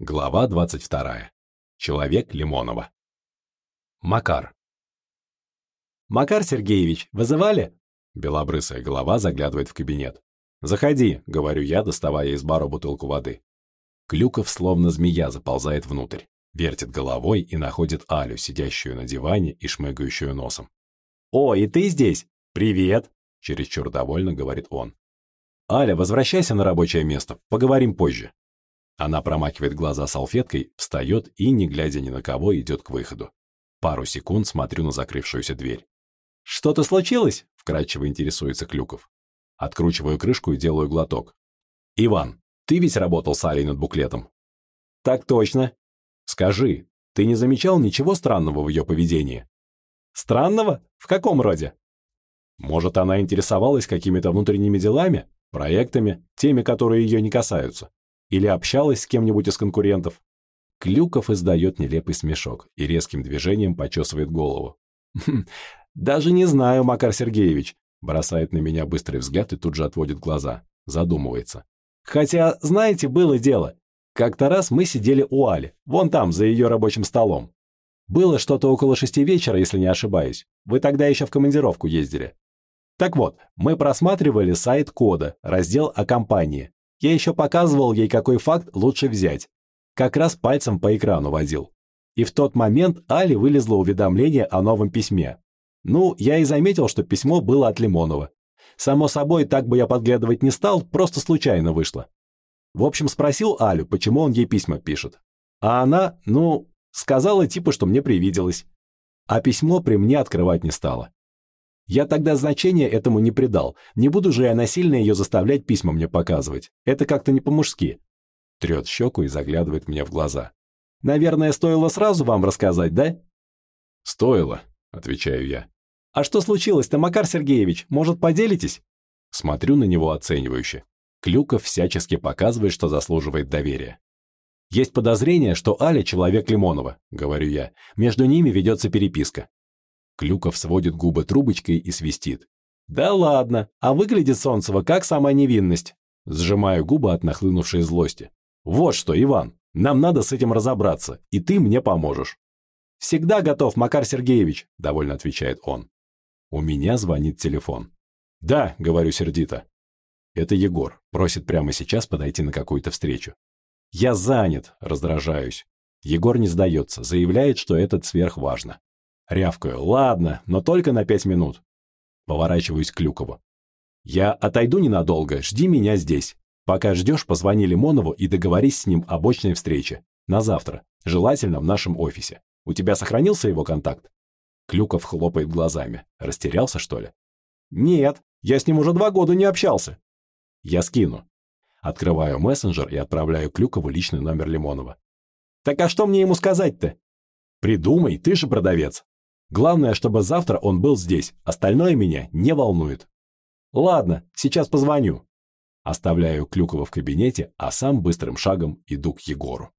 Глава 22. Человек Лимонова. Макар. «Макар Сергеевич, вызывали?» Белобрысая голова заглядывает в кабинет. «Заходи», — говорю я, доставая из бара бутылку воды. Клюков, словно змея, заползает внутрь, вертит головой и находит Алю, сидящую на диване и шмыгающую носом. «О, и ты здесь? Привет!» — чересчур довольно говорит он. «Аля, возвращайся на рабочее место, поговорим позже». Она промакивает глаза салфеткой, встает и, не глядя ни на кого, идет к выходу. Пару секунд смотрю на закрывшуюся дверь. «Что-то случилось?» – вкрадчиво интересуется Клюков. Откручиваю крышку и делаю глоток. «Иван, ты ведь работал с Алей над буклетом?» «Так точно». «Скажи, ты не замечал ничего странного в ее поведении?» «Странного? В каком роде?» «Может, она интересовалась какими-то внутренними делами, проектами, теми, которые ее не касаются?» Или общалась с кем-нибудь из конкурентов? Клюков издает нелепый смешок и резким движением почесывает голову. «Хм, «Даже не знаю, Макар Сергеевич», бросает на меня быстрый взгляд и тут же отводит глаза. Задумывается. «Хотя, знаете, было дело. Как-то раз мы сидели у Али, вон там, за ее рабочим столом. Было что-то около шести вечера, если не ошибаюсь. Вы тогда еще в командировку ездили. Так вот, мы просматривали сайт кода, раздел о компании. Я еще показывал ей, какой факт лучше взять. Как раз пальцем по экрану водил. И в тот момент Али вылезло уведомление о новом письме. Ну, я и заметил, что письмо было от Лимонова. Само собой, так бы я подглядывать не стал, просто случайно вышло. В общем, спросил Алю, почему он ей письма пишет. А она, ну, сказала типа, что мне привиделось. А письмо при мне открывать не стала. Я тогда значения этому не придал. Не буду же я насильно ее заставлять письма мне показывать. Это как-то не по-мужски. Трет щеку и заглядывает мне в глаза. Наверное, стоило сразу вам рассказать, да? Стоило, отвечаю я. А что случилось-то, Макар Сергеевич? Может, поделитесь? Смотрю на него оценивающе. Клюков всячески показывает, что заслуживает доверия. Есть подозрение, что Аля – человек Лимонова, говорю я. Между ними ведется переписка. Клюков сводит губы трубочкой и свистит. «Да ладно, а выглядит Солнцева как сама невинность». Сжимаю губы от нахлынувшей злости. «Вот что, Иван, нам надо с этим разобраться, и ты мне поможешь». «Всегда готов, Макар Сергеевич», – довольно отвечает он. У меня звонит телефон. «Да», – говорю сердито. Это Егор, просит прямо сейчас подойти на какую-то встречу. «Я занят», – раздражаюсь. Егор не сдается, заявляет, что это сверхважно. Рявкаю. Ладно, но только на пять минут. Поворачиваюсь к Клюкову. Я отойду ненадолго, жди меня здесь. Пока ждешь, позвони Лимонову и договорись с ним об очной встрече. На завтра. Желательно в нашем офисе. У тебя сохранился его контакт? Клюков хлопает глазами. Растерялся, что ли? Нет, я с ним уже два года не общался. Я скину. Открываю мессенджер и отправляю Клюкову личный номер Лимонова. Так а что мне ему сказать-то? Придумай, ты же продавец. Главное, чтобы завтра он был здесь, остальное меня не волнует. Ладно, сейчас позвоню. Оставляю Клюкова в кабинете, а сам быстрым шагом иду к Егору.